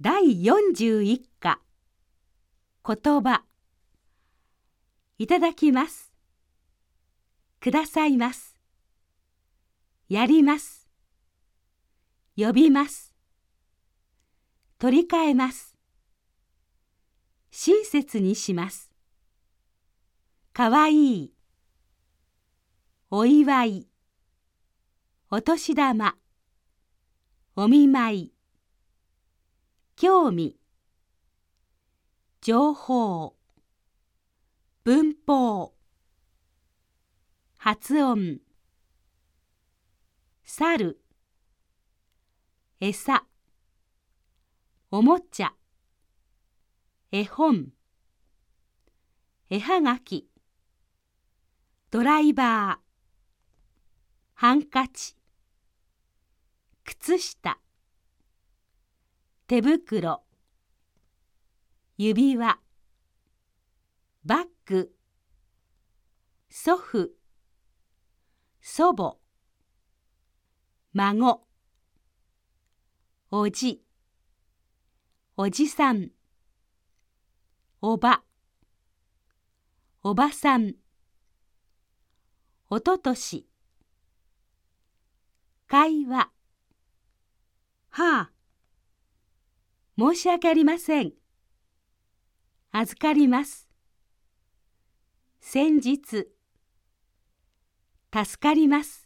第41課。言葉。いただきます。くださいます。やります。呼びます。取り替えます。親切にします。かわいい。お祝い。お年玉。お見舞い。興味。情報。文法。発音。猿。餌。おもちゃ。絵本。絵はがき。ドライバー。ハンカチ。靴下。手袋。指輪。バッグ。祖父。祖母。孫。おじ。おじさん。おば。おばさん。おととし。会話。はあ。申し訳ありません。預かります。先日、助かります。